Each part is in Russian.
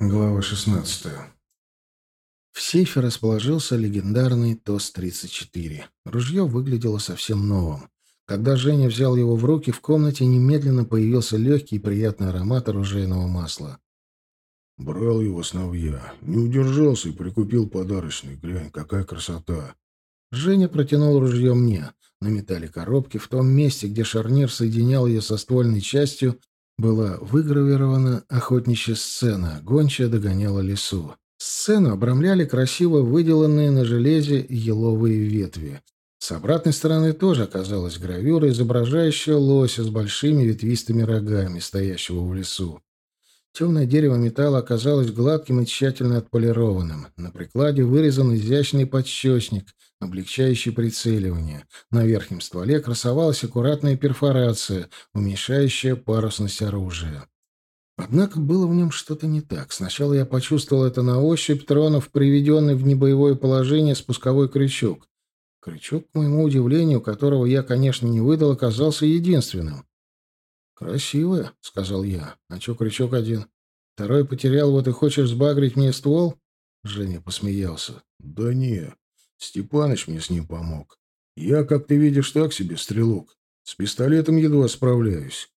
Глава 16. В сейфе расположился легендарный ТОС-34. Ружье выглядело совсем новым. Когда Женя взял его в руки, в комнате немедленно появился легкий и приятный аромат оружейного масла. Брал его сновья. Не удержался и прикупил подарочный. Глянь, какая красота. Женя протянул ружье мне. На металле коробки, в том месте, где шарнир соединял ее со ствольной частью, была выгравирована охотничья сцена, гончая догоняла лесу. Сцену обрамляли красиво выделанные на железе еловые ветви. С обратной стороны тоже оказалась гравюра, изображающая лося с большими ветвистыми рогами, стоящего в лесу. Темное дерево металла оказалось гладким и тщательно отполированным. На прикладе вырезан изящный подщечник, облегчающий прицеливание. На верхнем стволе красовалась аккуратная перфорация, уменьшающая парусность оружия. Однако было в нем что-то не так. Сначала я почувствовал это на ощупь, тронув приведенный в небоевое положение спусковой крючок. Крючок, к моему удивлению, которого я, конечно, не выдал, оказался единственным. «Красивая», — сказал я. «А чё крючок один? Второй потерял, вот и хочешь сбагрить мне ствол?» Женя посмеялся. «Да не, Степаныч мне с ним помог. Я, как ты видишь, так себе стрелок. С пистолетом едва справляюсь».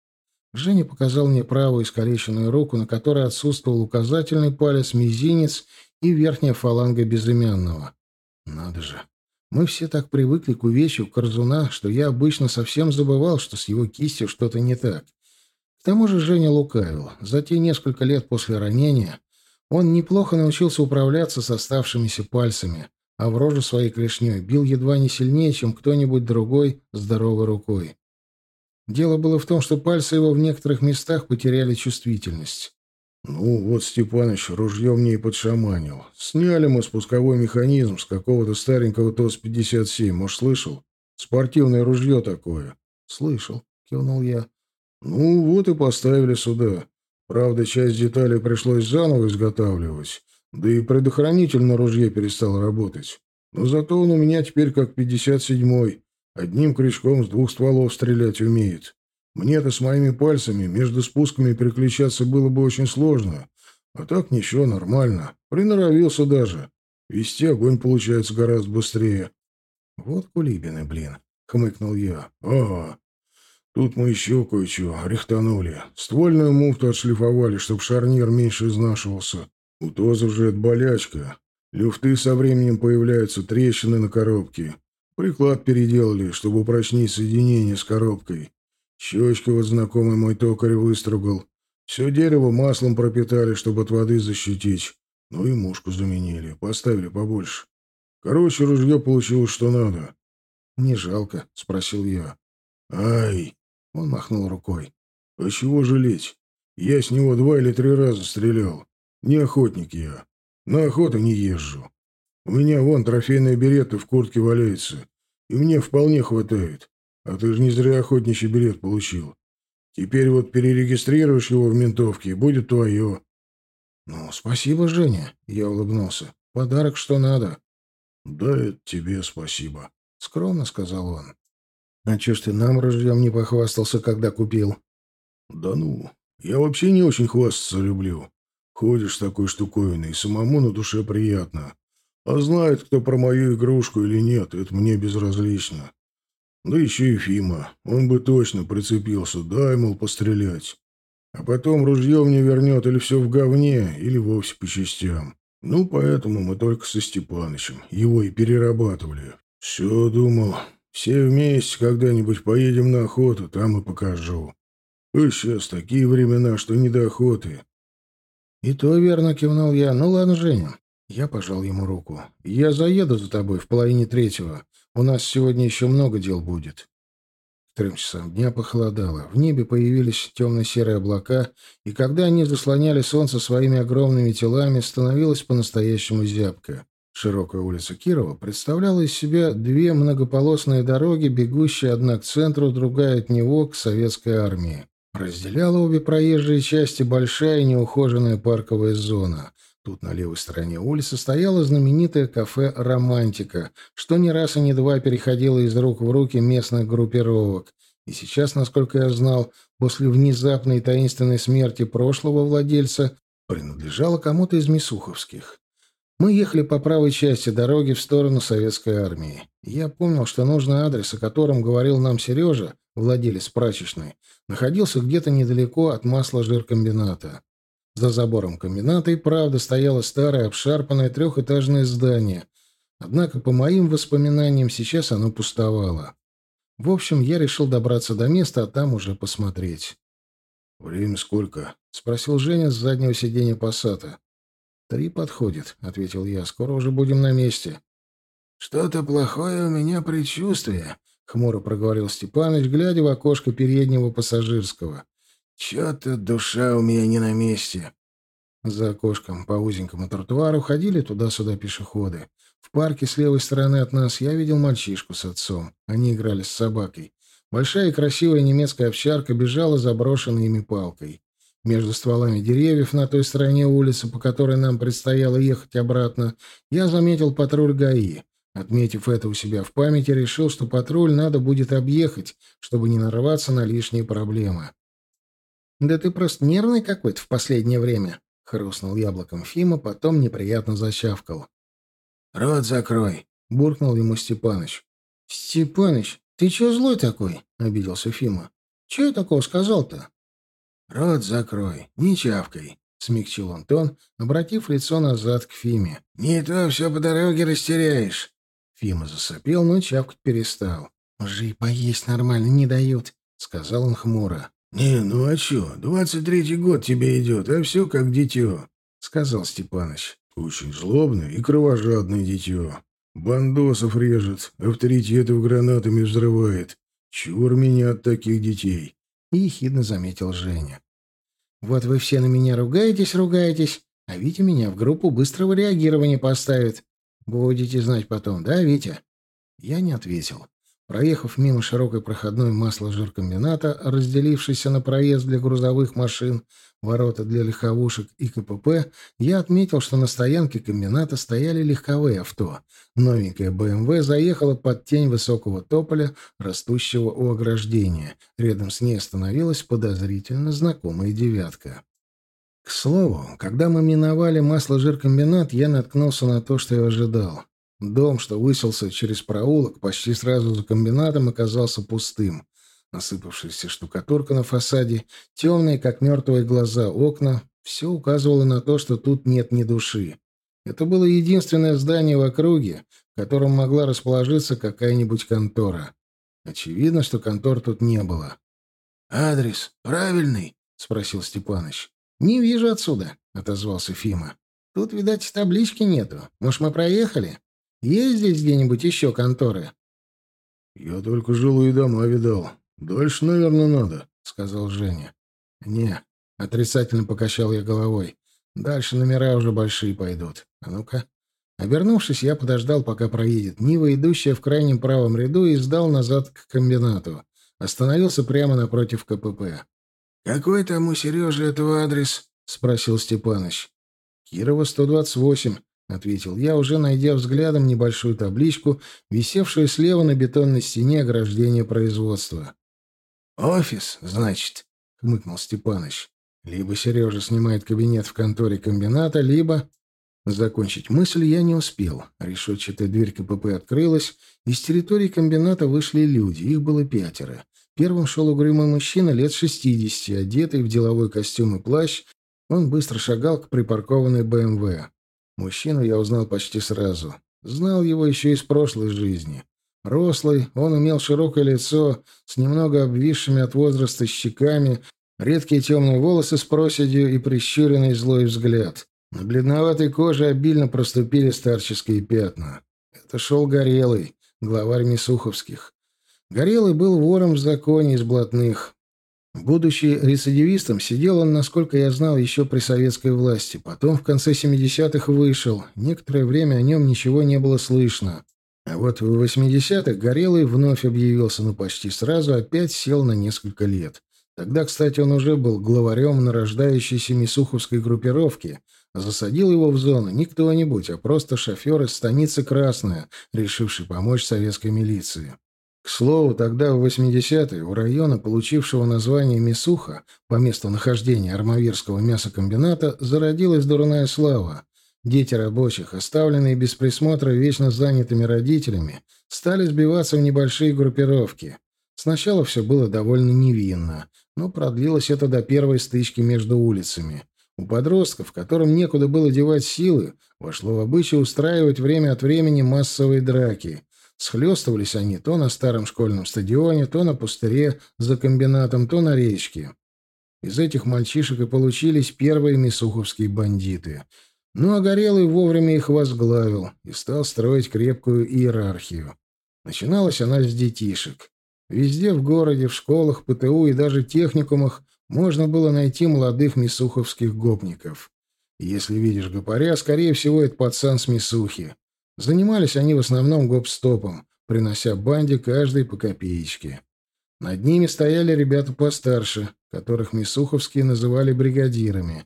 Женя показал мне правую искалеченную руку, на которой отсутствовал указательный палец, мизинец и верхняя фаланга безымянного. Надо же, мы все так привыкли к увечью Корзуна, что я обычно совсем забывал, что с его кистью что-то не так. К тому же Женя лукавил. За те несколько лет после ранения он неплохо научился управляться с оставшимися пальцами, а в рожу своей клешней бил едва не сильнее, чем кто-нибудь другой здоровой рукой. Дело было в том, что пальцы его в некоторых местах потеряли чувствительность. Ну, вот Степаныч ружье мне и подшаманил. Сняли мы спусковой механизм с какого-то старенького ТОС-57. Может, слышал? Спортивное ружье такое. Слышал, кивнул я. Ну, вот и поставили сюда. Правда, часть деталей пришлось заново изготавливать. Да и предохранитель на ружье перестал работать. Но зато он у меня теперь как 57-й. Одним крючком с двух стволов стрелять умеет. Мне-то с моими пальцами между спусками переключаться было бы очень сложно. А так ничего, нормально. Приноровился даже. Вести огонь получается гораздо быстрее. Вот кулибины, блин, хмыкнул я. Ага. Тут мы еще кое-что рихтанули. Ствольную муфту отшлифовали, чтоб шарнир меньше изнашивался. У тозов же это болячка. Люфты со временем появляются, трещины на коробке. Приклад переделали, чтобы упрочнить соединение с коробкой. Щечки вот знакомый мой токарь выстругал. Все дерево маслом пропитали, чтобы от воды защитить. Ну и мушку заменили, поставили побольше. Короче, ружье получилось что надо. — Не жалко? — спросил я. — Ай! — он махнул рукой. — А чего жалеть? Я с него два или три раза стрелял. Не охотник я. На охоту не езжу. У меня вон трофейная берета в куртке валяется. И мне вполне хватает. А ты же не зря охотничий билет получил. Теперь вот перерегистрируешь его в ментовке, и будет твое. — Ну, спасибо, Женя, — я улыбнулся. — Подарок что надо. — Да это тебе спасибо, — скромно сказал он. — А чё ж ты нам ружьем не похвастался, когда купил? — Да ну, я вообще не очень хвастаться люблю. Ходишь с такой штуковиной, самому на душе приятно. А знает, кто про мою игрушку или нет, это мне безразлично. Да еще и Фима. Он бы точно прицепился. Дай, мол, пострелять. А потом ружье мне вернет или все в говне, или вовсе по частям. Ну, поэтому мы только со Степанычем его и перерабатывали. Все, думал, все вместе когда-нибудь поедем на охоту, там и покажу. А сейчас такие времена, что не до охоты. И то верно кивнул я. Ну ладно, Женя. Я пожал ему руку. Я заеду за тобой в половине третьего. У нас сегодня еще много дел будет. К трем часам дня похолодало. В небе появились темно-серые облака, и когда они заслоняли солнце своими огромными телами, становилось по-настоящему зябко. Широкая улица Кирова представляла из себя две многополосные дороги, бегущие одна к центру, другая от него к советской армии. Разделяла обе проезжие части большая неухоженная парковая зона — Тут на левой стороне улицы стояло знаменитое кафе «Романтика», что не раз и не два переходило из рук в руки местных группировок. И сейчас, насколько я знал, после внезапной таинственной смерти прошлого владельца, принадлежала кому-то из Мисуховских. Мы ехали по правой части дороги в сторону советской армии. Я помнил, что нужный адрес, о котором говорил нам Сережа, владелец прачечной, находился где-то недалеко от масла жиркомбината. За забором комбината и правда стояло старое обшарпанное трехэтажное здание. Однако, по моим воспоминаниям, сейчас оно пустовало. В общем, я решил добраться до места, а там уже посмотреть. «Время сколько?» — спросил Женя с заднего сиденья пассата. «Три подходит», — ответил я. «Скоро уже будем на месте». «Что-то плохое у меня предчувствие», — хмуро проговорил Степаныч, глядя в окошко переднего пассажирского. «Чё-то душа у меня не на месте». За окошком по узенькому тротуару ходили туда-сюда пешеходы. В парке с левой стороны от нас я видел мальчишку с отцом. Они играли с собакой. Большая и красивая немецкая овчарка бежала заброшенной ими палкой. Между стволами деревьев на той стороне улицы, по которой нам предстояло ехать обратно, я заметил патруль ГАИ. Отметив это у себя в памяти, решил, что патруль надо будет объехать, чтобы не нарываться на лишние проблемы. «Да ты просто нервный какой-то в последнее время», — хрустнул яблоком Фима, потом неприятно зачавкал. «Рот закрой», — буркнул ему Степаныч. «Степаныч, ты чё злой такой?» — обиделся Фима. «Чё я такого сказал-то?» «Рот закрой, не чавкай», — смягчил он тон, обратив лицо назад к Фиме. «Не то все по дороге растеряешь». Фима засопел, но чавкать перестал. «Уже и поесть нормально не дают», — сказал он хмуро. «Не, ну а чё, двадцать третий год тебе идет, а все как дитё», — сказал Степаныч. «Очень злобное и кровожадное дитё. Бандосов режет, авторитетов гранатами взрывает. Чур меня от таких детей. — ехидно заметил Женя. «Вот вы все на меня ругаетесь, ругаетесь, а Витя меня в группу быстрого реагирования поставит. Будете знать потом, да, Витя?» Я не ответил. Проехав мимо широкой проходной масложиркомбината, разделившейся на проезд для грузовых машин, ворота для легковушек и КПП, я отметил, что на стоянке комбината стояли легковые авто. Новенькая БМВ заехала под тень высокого тополя, растущего у ограждения. Рядом с ней остановилась подозрительно знакомая девятка. К слову, когда мы миновали масложиркомбинат, я наткнулся на то, что я ожидал. Дом, что высился через проулок, почти сразу за комбинатом оказался пустым. Насыпавшаяся штукатурка на фасаде, темные, как мертвые глаза, окна — все указывало на то, что тут нет ни души. Это было единственное здание в округе, в котором могла расположиться какая-нибудь контора. Очевидно, что контор тут не было. «Адрес правильный?» — спросил Степаныч. «Не вижу отсюда», — отозвался Фима. «Тут, видать, таблички нету. Может, мы проехали?» Есть здесь где-нибудь еще конторы?» «Я только жилые дома видал. Дальше, наверное, надо», — сказал Женя. «Не», — отрицательно покачал я головой. «Дальше номера уже большие пойдут. А ну-ка». Обернувшись, я подождал, пока проедет Нива, идущая в крайнем правом ряду, и сдал назад к комбинату. Остановился прямо напротив КПП. «Какой там у Сережи этого адрес?» — спросил Степаныч. «Кирова, 128», — ответил я, уже найдя взглядом небольшую табличку, висевшую слева на бетонной стене ограждения производства. «Офис, значит», — хмыкнул Степаныч. «Либо Сережа снимает кабинет в конторе комбината, либо...» Закончить мысль я не успел. Решетчатая дверь КПП открылась, и с территории комбината вышли люди, их было пятеро. Первым шел угрюмый мужчина лет шестидесяти, одетый в деловой костюм и плащ. Он быстро шагал к припаркованной БМВ. Мужчину я узнал почти сразу. Знал его еще из прошлой жизни. Рослый, он имел широкое лицо с немного обвисшими от возраста щеками, редкие темные волосы с проседью и прищуренный злой взгляд. На бледноватой коже обильно проступили старческие пятна. Это шел Горелый, главарь Мисуховских. Горелый был вором в законе из блатных. Будучи рецидивистом, сидел он, насколько я знал, еще при советской власти. Потом в конце 70-х вышел. Некоторое время о нем ничего не было слышно. А вот в 80-х Горелый вновь объявился, но почти сразу опять сел на несколько лет. Тогда, кстати, он уже был главарем нарождающейся Мисуховской группировки. Засадил его в зону не кто-нибудь, а просто шофер из станицы Красная, решивший помочь советской милиции. К слову, тогда, в 80-е, у района, получившего название Мисуха по месту нахождения Армавирского мясокомбината, зародилась дурная слава. Дети рабочих, оставленные без присмотра вечно занятыми родителями, стали сбиваться в небольшие группировки. Сначала все было довольно невинно, но продлилось это до первой стычки между улицами. У подростков, которым некуда было девать силы, вошло в обычай устраивать время от времени массовые драки. Схлестывались они то на старом школьном стадионе, то на пустыре за комбинатом, то на речке. Из этих мальчишек и получились первые мисуховские бандиты. Ну а Горелый вовремя их возглавил и стал строить крепкую иерархию. Начиналась она с детишек. Везде в городе, в школах, ПТУ и даже техникумах можно было найти молодых мисуховских гопников. Если видишь гопаря, скорее всего, это пацан с мисухи. Занимались они в основном гоп-стопом, принося банде каждой по копеечке. Над ними стояли ребята постарше, которых мисуховские называли бригадирами.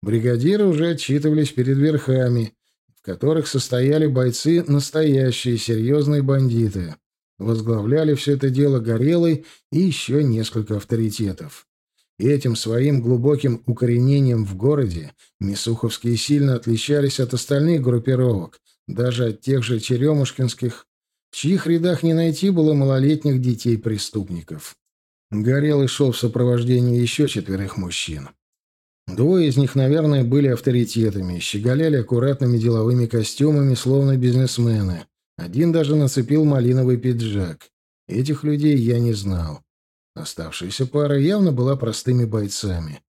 Бригадиры уже отчитывались перед верхами, в которых состояли бойцы настоящие серьезные бандиты. Возглавляли все это дело Горелый и еще несколько авторитетов. Этим своим глубоким укоренением в городе Мисуховские сильно отличались от остальных группировок, даже от тех же черемушкинских, в чьих рядах не найти было малолетних детей-преступников. Горелый шел в сопровождении еще четверых мужчин. Двое из них, наверное, были авторитетами, щеголяли аккуратными деловыми костюмами, словно бизнесмены. Один даже нацепил малиновый пиджак. Этих людей я не знал. Оставшаяся пара явно была простыми бойцами.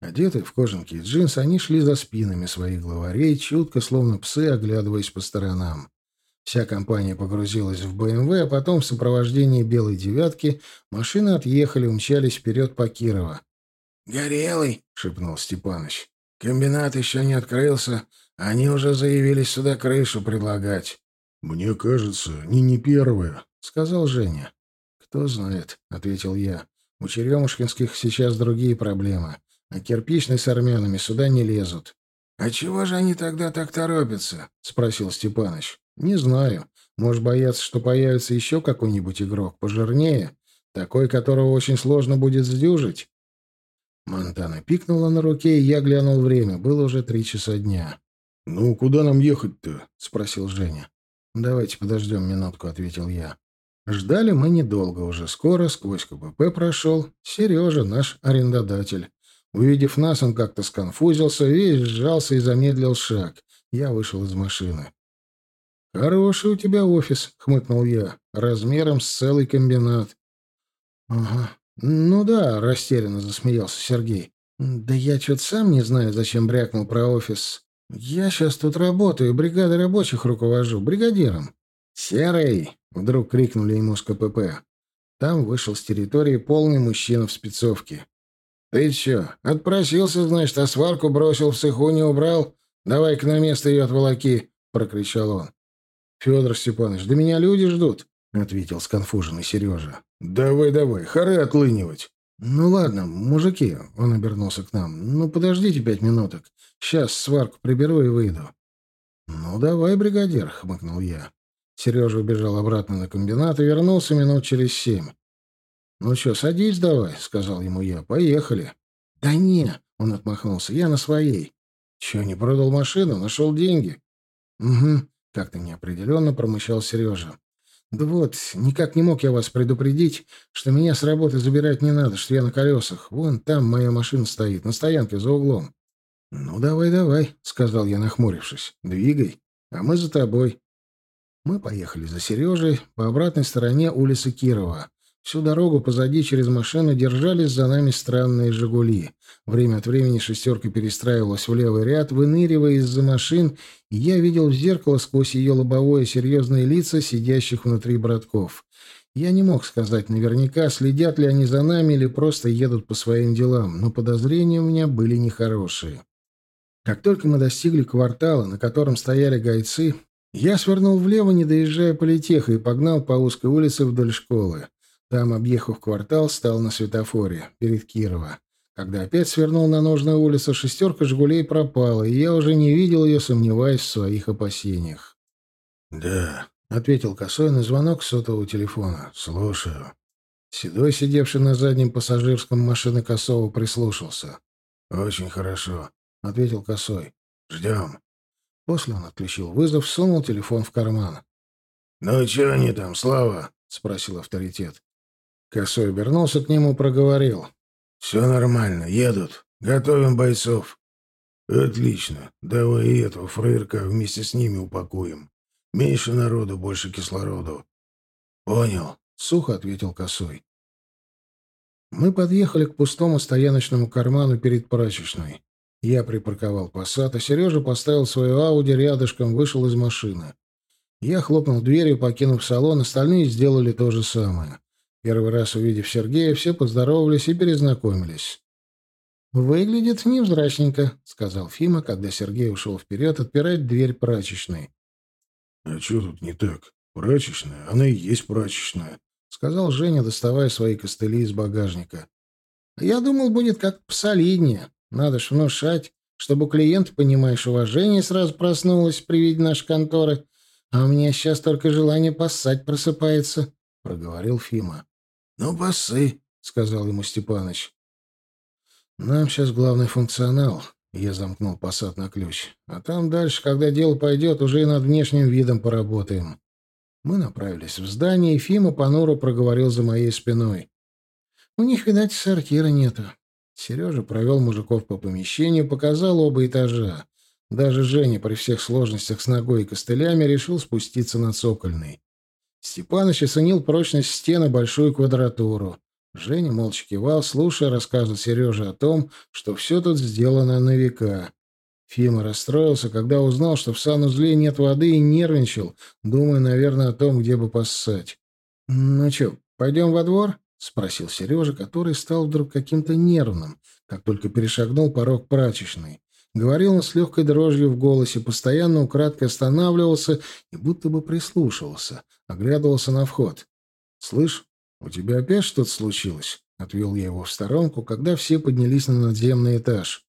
Одетые в кожанки и джинсы, они шли за спинами своих главарей, чутко, словно псы, оглядываясь по сторонам. Вся компания погрузилась в БМВ, а потом в сопровождении «Белой девятки» машины отъехали, умчались вперед по Кирово. «Горелый!» — шепнул Степаныч. «Комбинат еще не открылся, они уже заявились сюда крышу предлагать». «Мне кажется, не не первая», — сказал Женя. «Кто знает», — ответил я. «У Черемушкинских сейчас другие проблемы, а кирпичные с армянами сюда не лезут». «А чего же они тогда так торопятся?» — спросил Степаныч. «Не знаю. Может, боятся, что появится еще какой-нибудь игрок пожирнее, такой, которого очень сложно будет сдюжить?» Монтана пикнула на руке, и я глянул время. Было уже три часа дня. «Ну, куда нам ехать-то?» — спросил Женя. «Давайте подождем минутку», — ответил я. Ждали мы недолго уже. Скоро сквозь КПП прошел Сережа, наш арендодатель. Увидев нас, он как-то сконфузился, весь сжался и замедлил шаг. Я вышел из машины. «Хороший у тебя офис», — хмыкнул я, — «размером с целый комбинат». «Ага, ну да», — растерянно засмеялся Сергей. «Да я что-то сам не знаю, зачем брякнул про офис. Я сейчас тут работаю, бригадой рабочих руковожу, бригадиром». «Серый!» — вдруг крикнули ему с КПП. Там вышел с территории полный мужчина в спецовке. «Ты чё, отпросился, значит, а сварку бросил в цеху, не убрал? Давай-ка на место ее отволоки!» — прокричал он. «Федор Степанович, да меня люди ждут!» — ответил сконфуженный Сережа. «Давай, давай, хоры отлынивать!» «Ну ладно, мужики», — он обернулся к нам, — «ну подождите пять минуток. Сейчас сварку приберу и выйду». «Ну давай, бригадир», — хмыкнул я. Сережа убежал обратно на комбинат и вернулся минут через семь. «Ну что, садись давай», — сказал ему я. «Поехали». «Да не», — он отмахнулся, — «я на своей». «Че, не продал машину? Нашел деньги?» «Угу», — как-то неопределенно промычал Сережа. «Да вот, никак не мог я вас предупредить, что меня с работы забирать не надо, что я на колесах. Вон там моя машина стоит, на стоянке за углом». «Ну, давай, давай», — сказал я, нахмурившись. «Двигай, а мы за тобой». Мы поехали за Сережей по обратной стороне улицы Кирова. Всю дорогу позади через машину держались за нами странные «Жигули». Время от времени шестерка перестраивалась в левый ряд, выныривая из-за машин, и я видел в зеркало сквозь ее лобовое серьезные лица сидящих внутри братков. Я не мог сказать наверняка, следят ли они за нами или просто едут по своим делам, но подозрения у меня были нехорошие. Как только мы достигли квартала, на котором стояли гайцы, я свернул влево, не доезжая политеха, и погнал по узкой улице вдоль школы. Там, объехав квартал, стал на светофоре, перед Кирова. Когда опять свернул на нужную улицу, шестерка «Жигулей» пропала, и я уже не видел ее, сомневаясь в своих опасениях. «Да, ответил Косой на звонок сотового телефона. «Слушаю». Седой, сидевший на заднем пассажирском машины Косова, прислушался. «Очень хорошо», — ответил Косой. «Ждем». После он отключил вызов, сунул телефон в карман. «Ну, что они там, Слава?» — спросил авторитет. Косой обернулся к нему, проговорил. «Все нормально, едут. Готовим бойцов». «Отлично. Давай и этого фраерка вместе с ними упакуем. Меньше народу, больше кислороду». «Понял», — сухо ответил Косой. Мы подъехали к пустому стояночному карману перед прачечной. Я припарковал посад, а Сережа поставил свою Ауди рядышком, вышел из машины. Я хлопнул дверью, покинув салон, остальные сделали то же самое. Первый раз увидев Сергея, все поздоровались и перезнакомились. «Выглядит невзрачненько», — сказал Фима, когда Сергей ушел вперед отпирать дверь прачечной. «А что тут не так? Прачечная? Она и есть прачечная», — сказал Женя, доставая свои костыли из багажника. «Я думал, будет как посолиднее. Надо ж внушать, чтобы клиент, понимаешь, уважение сразу проснулось при виде нашей конторы, а у меня сейчас только желание поссать просыпается», — проговорил Фима. «Ну, поссы», — сказал ему Степаныч. «Нам сейчас главный функционал», — я замкнул посад на ключ. «А там дальше, когда дело пойдет, уже и над внешним видом поработаем». Мы направились в здание, и Фима понуро проговорил за моей спиной. «У них, видать, сортира нету». Сережа провел мужиков по помещению, показал оба этажа. Даже Женя при всех сложностях с ногой и костылями решил спуститься на цокольный. Степаныч оценил прочность стены большую квадратуру. Женя молча кивал, слушая рассказы Сережи о том, что все тут сделано на века. Фима расстроился, когда узнал, что в санузле нет воды, и нервничал, думая, наверное, о том, где бы поссать. «Ну что, пойдем во двор?» — спросил Сережа, который стал вдруг каким-то нервным, как только перешагнул порог прачечной. Говорил он с легкой дрожью в голосе, постоянно украдкой останавливался и будто бы прислушивался, оглядывался на вход. «Слышь, у тебя опять что-то случилось?» — отвел я его в сторонку, когда все поднялись на надземный этаж.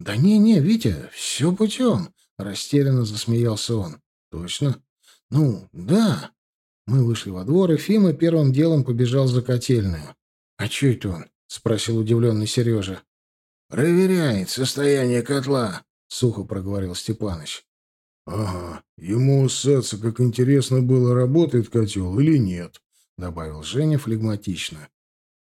«Да не-не, Витя, все путем!» — растерянно засмеялся он. «Точно?» «Ну, да». Мы вышли во двор, и Фима первым делом побежал за котельную. «А что это он?» — спросил удивленный Сережа. «Проверяет состояние котла», — сухо проговорил Степаныч. «Ага, ему уссаться, как интересно было, работает котел или нет», — добавил Женя флегматично.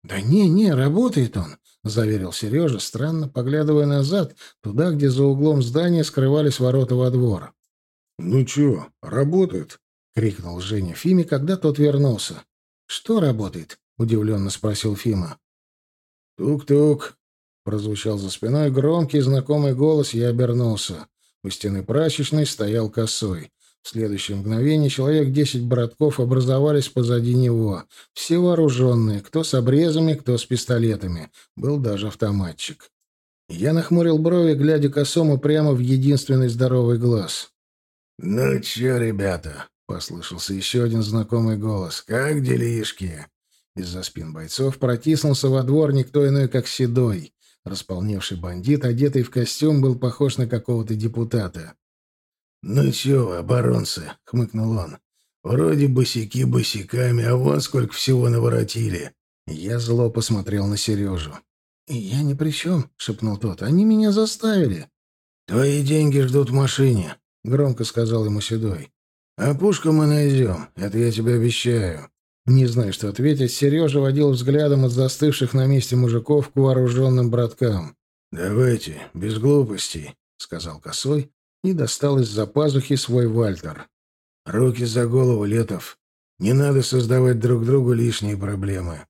«Да не-не, работает он», — заверил Сережа, странно поглядывая назад, туда, где за углом здания скрывались ворота во двор. «Ну чё, работает?» — крикнул Женя Фиме, когда тот вернулся. «Что работает?» — удивленно спросил Фима. «Тук-тук», Прозвучал за спиной громкий знакомый голос, я обернулся. У стены прачечной стоял косой. В следующее мгновение человек десять братков образовались позади него. Все вооруженные, кто с обрезами, кто с пистолетами. Был даже автоматчик. Я нахмурил брови, глядя косому прямо в единственный здоровый глаз. «Ну чё, ребята?» — послышался еще один знакомый голос. «Как делишки?» Из-за спин бойцов протиснулся во двор никто иной, как Седой. Располневший бандит, одетый в костюм, был похож на какого-то депутата. «Ну чё вы, оборонцы?» — хмыкнул он. «Вроде босики босиками, а вот сколько всего наворотили». Я зло посмотрел на Сережу. «Я ни при чем», — шепнул тот. «Они меня заставили». «Твои деньги ждут в машине», — громко сказал ему Седой. «А пушку мы найдем, это я тебе обещаю». Не зная, что ответить, Сережа водил взглядом от застывших на месте мужиков к вооруженным браткам. «Давайте, без глупостей», — сказал Косой и достал из-за пазухи свой вальтер. «Руки за голову, Летов. Не надо создавать друг другу лишние проблемы».